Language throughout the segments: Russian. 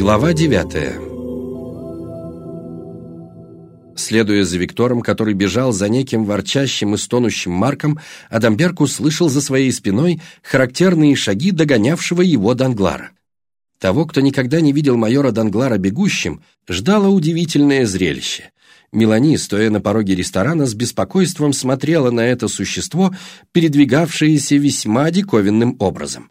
Глава девятая Следуя за Виктором, который бежал за неким ворчащим и стонущим Марком, Адамберг услышал за своей спиной характерные шаги догонявшего его Данглара. Того, кто никогда не видел майора Данглара бегущим, ждало удивительное зрелище. Мелани, стоя на пороге ресторана, с беспокойством смотрела на это существо, передвигавшееся весьма диковинным образом.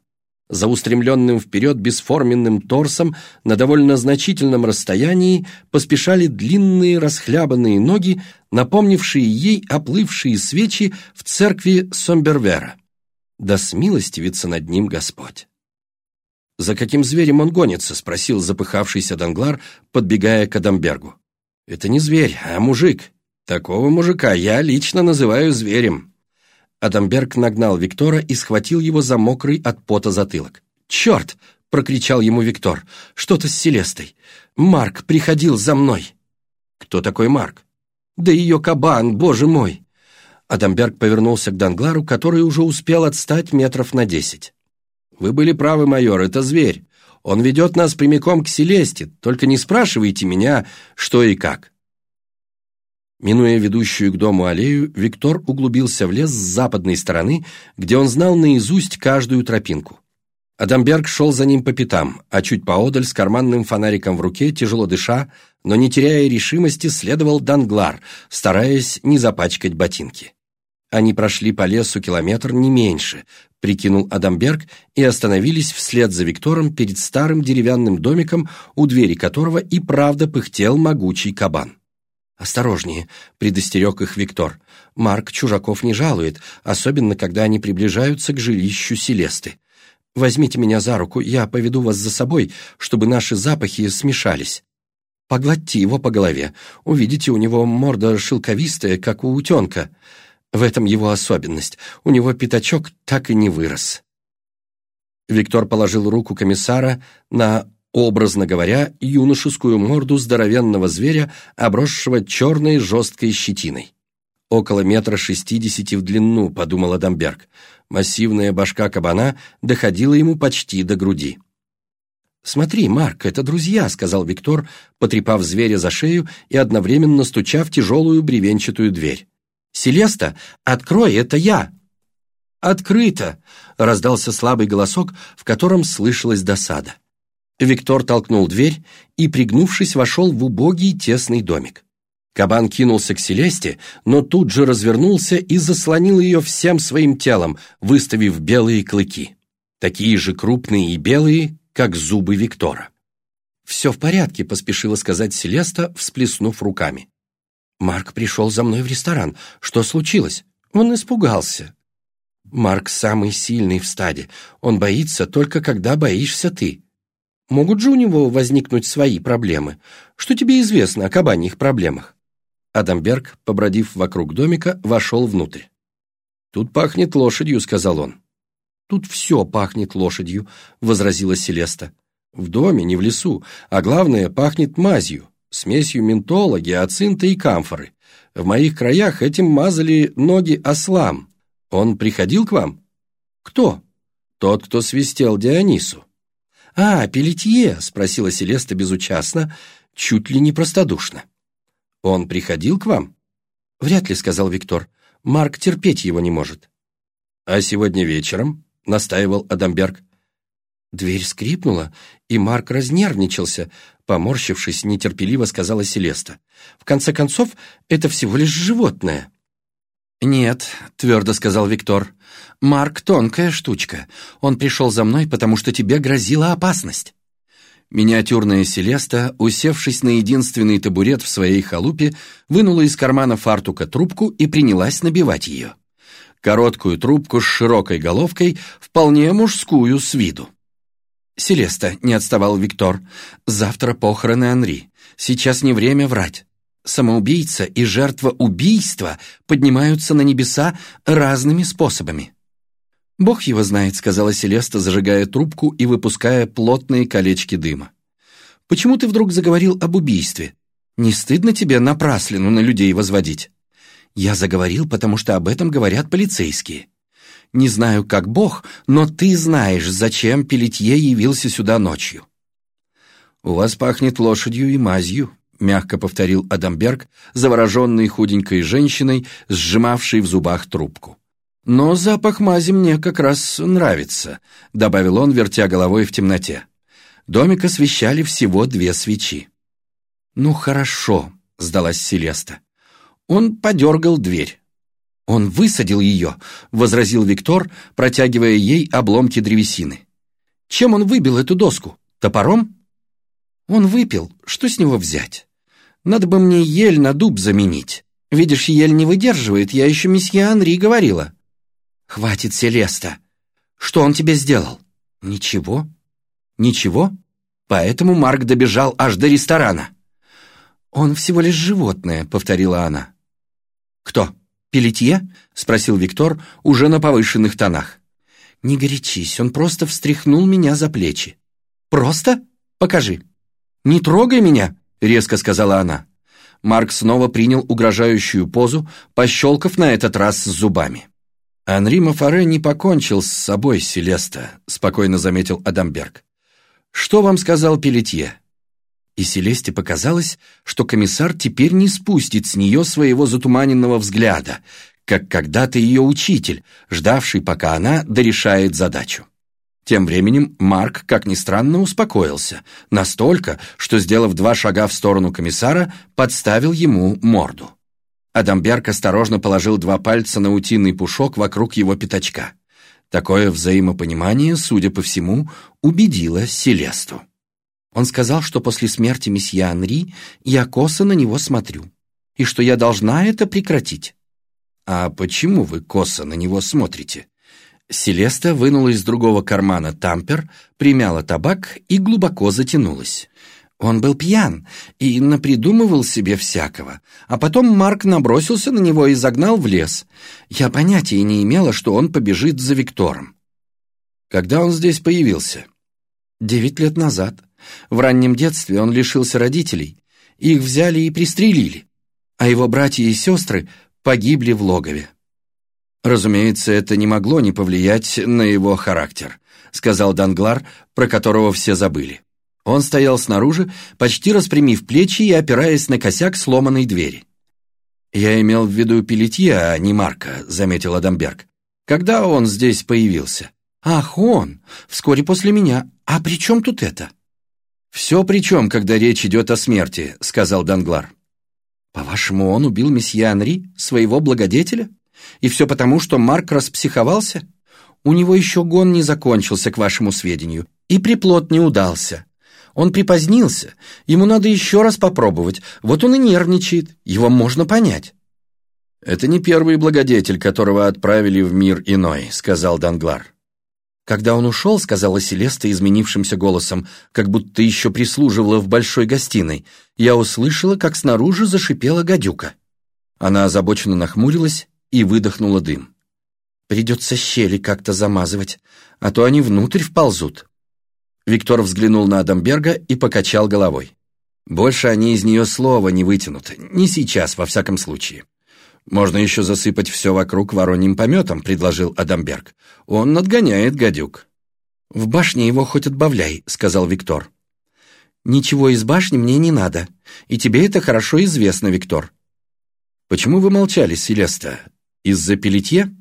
За устремленным вперед бесформенным торсом на довольно значительном расстоянии поспешали длинные расхлябанные ноги, напомнившие ей оплывшие свечи в церкви Сомбервера. Да смилостивится над ним Господь. «За каким зверем он гонится?» — спросил запыхавшийся Данглар, подбегая к Адамбергу. «Это не зверь, а мужик. Такого мужика я лично называю зверем». Адамберг нагнал Виктора и схватил его за мокрый от пота затылок. «Черт!» — прокричал ему Виктор. «Что-то с Селестой. Марк приходил за мной». «Кто такой Марк?» «Да ее кабан, боже мой!» Адамберг повернулся к Данглару, который уже успел отстать метров на десять. «Вы были правы, майор, это зверь. Он ведет нас прямиком к Селесте, только не спрашивайте меня, что и как». Минуя ведущую к дому аллею, Виктор углубился в лес с западной стороны, где он знал наизусть каждую тропинку. Адамберг шел за ним по пятам, а чуть поодаль с карманным фонариком в руке, тяжело дыша, но не теряя решимости, следовал Данглар, стараясь не запачкать ботинки. Они прошли по лесу километр не меньше, прикинул Адамберг, и остановились вслед за Виктором перед старым деревянным домиком, у двери которого и правда пыхтел могучий кабан. «Осторожнее», — предостерег их Виктор. «Марк чужаков не жалует, особенно когда они приближаются к жилищу Селесты. Возьмите меня за руку, я поведу вас за собой, чтобы наши запахи смешались. Погладьте его по голове. Увидите, у него морда шелковистая, как у утенка. В этом его особенность. У него пятачок так и не вырос». Виктор положил руку комиссара на образно говоря, юношескую морду здоровенного зверя, обросшего черной жесткой щетиной. «Около метра шестидесяти в длину», — подумал Адамберг. Массивная башка кабана доходила ему почти до груди. «Смотри, Марк, это друзья», — сказал Виктор, потрепав зверя за шею и одновременно стуча в тяжелую бревенчатую дверь. «Селеста, открой, это я!» «Открыто!» — раздался слабый голосок, в котором слышалась досада. Виктор толкнул дверь и, пригнувшись, вошел в убогий тесный домик. Кабан кинулся к Селесте, но тут же развернулся и заслонил ее всем своим телом, выставив белые клыки. Такие же крупные и белые, как зубы Виктора. «Все в порядке», — поспешила сказать Селеста, всплеснув руками. «Марк пришел за мной в ресторан. Что случилось?» Он испугался. «Марк самый сильный в стаде. Он боится только, когда боишься ты. Могут же у него возникнуть свои проблемы. Что тебе известно о кабаньих проблемах?» Адамберг, побродив вокруг домика, вошел внутрь. «Тут пахнет лошадью», — сказал он. «Тут все пахнет лошадью», — возразила Селеста. «В доме, не в лесу, а главное, пахнет мазью, смесью ментола, гиацинта и камфоры. В моих краях этим мазали ноги ослам. Он приходил к вам?» «Кто?» «Тот, кто свистел Дионису». «А, Пелетье?» — спросила Селеста безучастно, чуть ли не простодушно. «Он приходил к вам?» «Вряд ли», — сказал Виктор. «Марк терпеть его не может». «А сегодня вечером?» — настаивал Адамберг. Дверь скрипнула, и Марк разнервничался. Поморщившись, нетерпеливо сказала Селеста. «В конце концов, это всего лишь животное». «Нет», — твердо сказал Виктор. «Марк — тонкая штучка. Он пришел за мной, потому что тебе грозила опасность». Миниатюрная Селеста, усевшись на единственный табурет в своей халупе, вынула из кармана фартука трубку и принялась набивать ее. Короткую трубку с широкой головкой, вполне мужскую с виду. «Селеста», — не отставал Виктор, — «завтра похороны Анри. Сейчас не время врать самоубийца и жертва убийства поднимаются на небеса разными способами. «Бог его знает», — сказала Селеста, зажигая трубку и выпуская плотные колечки дыма. «Почему ты вдруг заговорил об убийстве? Не стыдно тебе напраслину на людей возводить?» «Я заговорил, потому что об этом говорят полицейские. Не знаю, как Бог, но ты знаешь, зачем Пелетье явился сюда ночью». «У вас пахнет лошадью и мазью», — мягко повторил Адамберг, завороженный худенькой женщиной, сжимавшей в зубах трубку. «Но запах мази мне как раз нравится», — добавил он, вертя головой в темноте. Домик освещали всего две свечи. «Ну хорошо», — сдалась Селеста. Он подергал дверь. «Он высадил ее», — возразил Виктор, протягивая ей обломки древесины. «Чем он выбил эту доску? Топором?» «Он выпил. Что с него взять? Надо бы мне ель на дуб заменить. Видишь, ель не выдерживает, я еще месье Анри говорила». «Хватит, Селеста. Что он тебе сделал?» «Ничего». «Ничего? Поэтому Марк добежал аж до ресторана». «Он всего лишь животное», — повторила она. «Кто? Пелетье?» — спросил Виктор уже на повышенных тонах. «Не горячись, он просто встряхнул меня за плечи». «Просто? Покажи». «Не трогай меня», — резко сказала она. Марк снова принял угрожающую позу, пощелкав на этот раз зубами. «Анри Мафаре не покончил с собой, Селеста», — спокойно заметил Адамберг. «Что вам сказал Пелетье?» И Селесте показалось, что комиссар теперь не спустит с нее своего затуманенного взгляда, как когда-то ее учитель, ждавший, пока она дорешает задачу. Тем временем Марк, как ни странно, успокоился, настолько, что, сделав два шага в сторону комиссара, подставил ему морду. Адамберг осторожно положил два пальца на утиный пушок вокруг его пятачка. Такое взаимопонимание, судя по всему, убедило Селесту. Он сказал, что после смерти месье Анри я косо на него смотрю, и что я должна это прекратить. «А почему вы косо на него смотрите?» Селеста вынула из другого кармана тампер, примяла табак и глубоко затянулась. Он был пьян и напридумывал себе всякого, а потом Марк набросился на него и загнал в лес. Я понятия не имела, что он побежит за Виктором. Когда он здесь появился? Девять лет назад. В раннем детстве он лишился родителей, их взяли и пристрелили, а его братья и сестры погибли в логове. Разумеется, это не могло не повлиять на его характер, сказал Данглар, про которого все забыли. Он стоял снаружи, почти распрямив плечи и опираясь на косяк сломанной двери. «Я имел в виду Пелетье, а не Марка», — заметил Адамберг. «Когда он здесь появился?» «Ах, он! Вскоре после меня. А при чем тут это?» «Все причем, когда речь идет о смерти», — сказал Данглар. «По-вашему, он убил месье Анри, своего благодетеля? И все потому, что Марк распсиховался? У него еще гон не закончился, к вашему сведению, и приплод не удался. Он припозднился, ему надо еще раз попробовать, вот он и нервничает, его можно понять». «Это не первый благодетель, которого отправили в мир иной», — сказал Данглар. Когда он ушел, сказала Селеста изменившимся голосом, как будто еще прислуживала в большой гостиной, я услышала, как снаружи зашипела гадюка. Она озабоченно нахмурилась и выдохнула дым. «Придется щели как-то замазывать, а то они внутрь вползут». Виктор взглянул на Адамберга и покачал головой. «Больше они из нее слова не вытянут, не сейчас, во всяком случае». «Можно еще засыпать все вокруг вороньим пометом», — предложил Адамберг. «Он надгоняет гадюк». «В башне его хоть отбавляй», — сказал Виктор. «Ничего из башни мне не надо, и тебе это хорошо известно, Виктор». «Почему вы молчали, Селеста? Из-за пелетье?»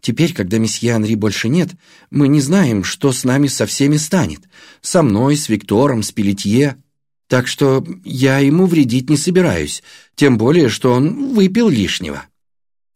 «Теперь, когда месье Анри больше нет, мы не знаем, что с нами со всеми станет. Со мной, с Виктором, с пелетье. Так что я ему вредить не собираюсь, тем более, что он выпил лишнего».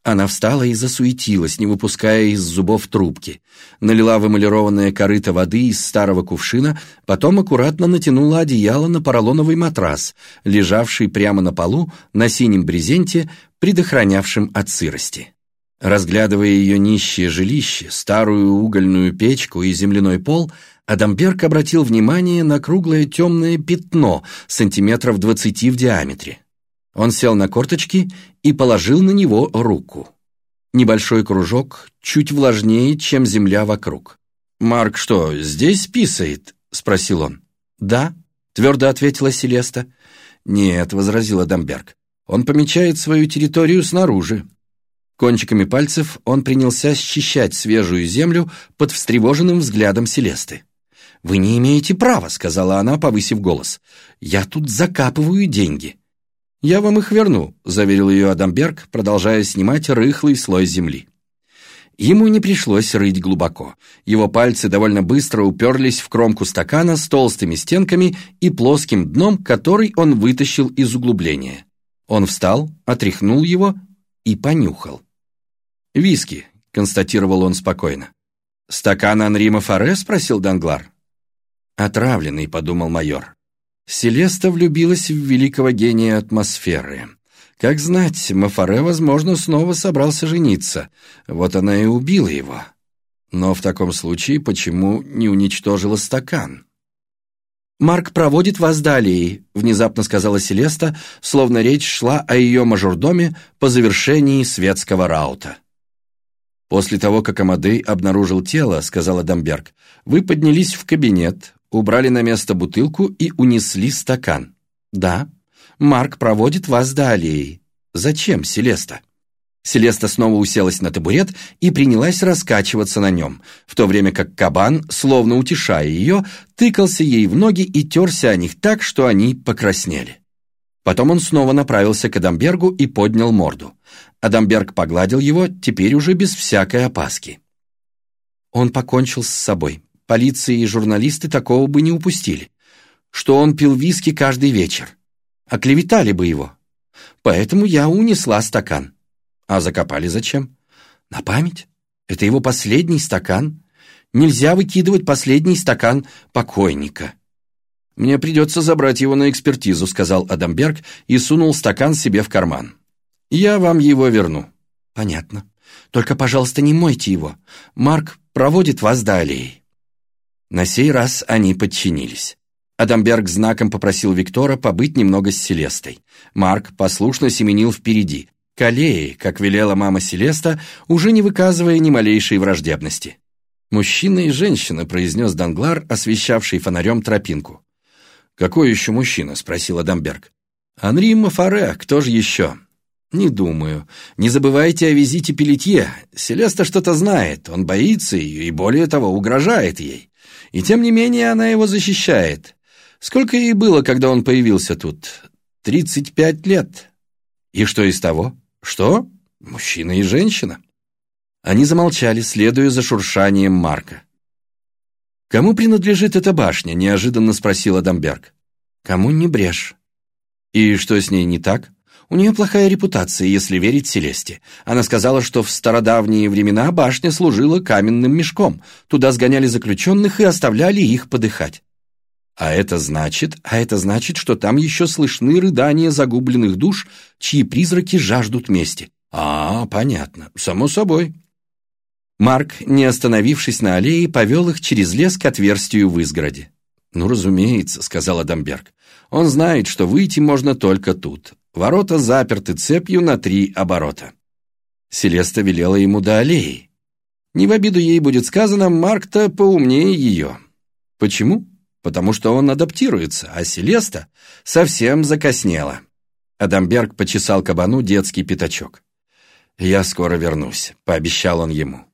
Она встала и засуетилась, не выпуская из зубов трубки. Налила в корыто воды из старого кувшина, потом аккуратно натянула одеяло на поролоновый матрас, лежавший прямо на полу на синем брезенте, предохранявшем от сырости. Разглядывая ее нищее жилище, старую угольную печку и земляной пол, Адамберг обратил внимание на круглое темное пятно сантиметров двадцати в диаметре. Он сел на корточки и положил на него руку. Небольшой кружок, чуть влажнее, чем земля вокруг. «Марк что, здесь писает?» — спросил он. «Да», — твердо ответила Селеста. «Нет», — возразил Адамберг. «Он помечает свою территорию снаружи». Кончиками пальцев он принялся счищать свежую землю под встревоженным взглядом Селесты. «Вы не имеете права», — сказала она, повысив голос. «Я тут закапываю деньги». «Я вам их верну», — заверил ее Адамберг, продолжая снимать рыхлый слой земли. Ему не пришлось рыть глубоко. Его пальцы довольно быстро уперлись в кромку стакана с толстыми стенками и плоским дном, который он вытащил из углубления. Он встал, отряхнул его и понюхал. «Виски», — констатировал он спокойно. «Стакан Анри Мафаре?» — спросил Данглар. «Отравленный», — подумал майор. Селеста влюбилась в великого гения атмосферы. Как знать, Мафаре, возможно, снова собрался жениться. Вот она и убила его. Но в таком случае почему не уничтожила стакан? «Марк проводит вас далее», — внезапно сказала Селеста, словно речь шла о ее мажордоме по завершении светского раута. «После того, как Амадей обнаружил тело, — сказала Дамберг, — вы поднялись в кабинет, убрали на место бутылку и унесли стакан. Да, Марк проводит вас до аллеи. Зачем, Селеста?» Селеста снова уселась на табурет и принялась раскачиваться на нем, в то время как кабан, словно утешая ее, тыкался ей в ноги и терся о них так, что они покраснели. Потом он снова направился к Адамбергу и поднял морду. Адамберг погладил его, теперь уже без всякой опаски. Он покончил с собой. Полиция и журналисты такого бы не упустили. Что он пил виски каждый вечер. Оклеветали бы его. Поэтому я унесла стакан. А закопали зачем? На память. Это его последний стакан. Нельзя выкидывать последний стакан покойника. «Мне придется забрать его на экспертизу», — сказал Адамберг и сунул стакан себе в карман. Я вам его верну». «Понятно. Только, пожалуйста, не мойте его. Марк проводит вас до аллеи». На сей раз они подчинились. Адамберг знаком попросил Виктора побыть немного с Селестой. Марк послушно семенил впереди, к аллее, как велела мама Селеста, уже не выказывая ни малейшей враждебности. «Мужчина и женщина», — произнес Данглар, освещавший фонарем тропинку. «Какой еще мужчина?» — спросил Адамберг. «Анри Мафаре, кто же еще? «Не думаю. Не забывайте о визите Пелетье. Селеста что-то знает, он боится ее и, более того, угрожает ей. И тем не менее она его защищает. Сколько ей было, когда он появился тут? Тридцать пять лет. И что из того? Что? Мужчина и женщина». Они замолчали, следуя за шуршанием Марка. «Кому принадлежит эта башня?» – неожиданно спросил Адамберг. «Кому не брешь». «И что с ней не так?» У нее плохая репутация, если верить Селесте. Она сказала, что в стародавние времена башня служила каменным мешком. Туда сгоняли заключенных и оставляли их подыхать. А это значит, а это значит, что там еще слышны рыдания загубленных душ, чьи призраки жаждут мести. А, понятно, само собой. Марк, не остановившись на аллее, повел их через лес к отверстию в изгороде. «Ну, разумеется», — сказал Адамберг. «Он знает, что выйти можно только тут. Ворота заперты цепью на три оборота. Селеста велела ему до аллеи. Не в обиду ей будет сказано, Марк-то поумнее ее. Почему? Потому что он адаптируется, а Селеста совсем закоснела. Адамберг почесал кабану детский пятачок. «Я скоро вернусь», — пообещал он ему.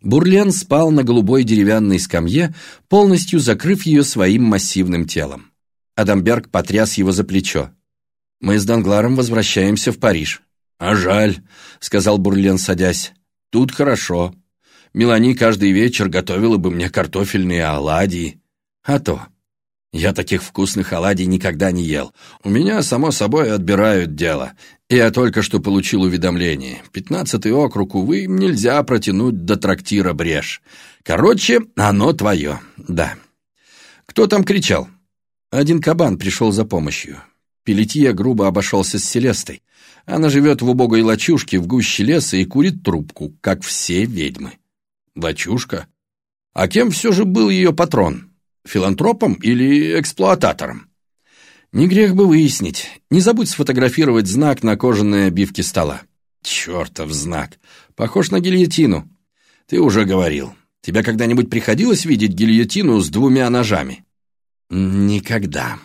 Бурлен спал на голубой деревянной скамье, полностью закрыв ее своим массивным телом. Адамберг потряс его за плечо. Мы с Дангларом возвращаемся в Париж». «А жаль», — сказал Бурлен, садясь. «Тут хорошо. Мелани каждый вечер готовила бы мне картофельные оладьи. А то. Я таких вкусных оладий никогда не ел. У меня, само собой, отбирают дело. Я только что получил уведомление. Пятнадцатый округ, увы, нельзя протянуть до трактира брешь. Короче, оно твое, да. Кто там кричал? Один кабан пришел за помощью. Пелетье грубо обошелся с Селестой. Она живет в убогой лачушке в гуще леса и курит трубку, как все ведьмы. Лачушка? А кем все же был ее патрон? Филантропом или эксплуататором? Не грех бы выяснить. Не забудь сфотографировать знак на кожаной обивке стола. Чертов знак. Похож на гильотину. Ты уже говорил. Тебя когда-нибудь приходилось видеть гильотину с двумя ножами? Никогда.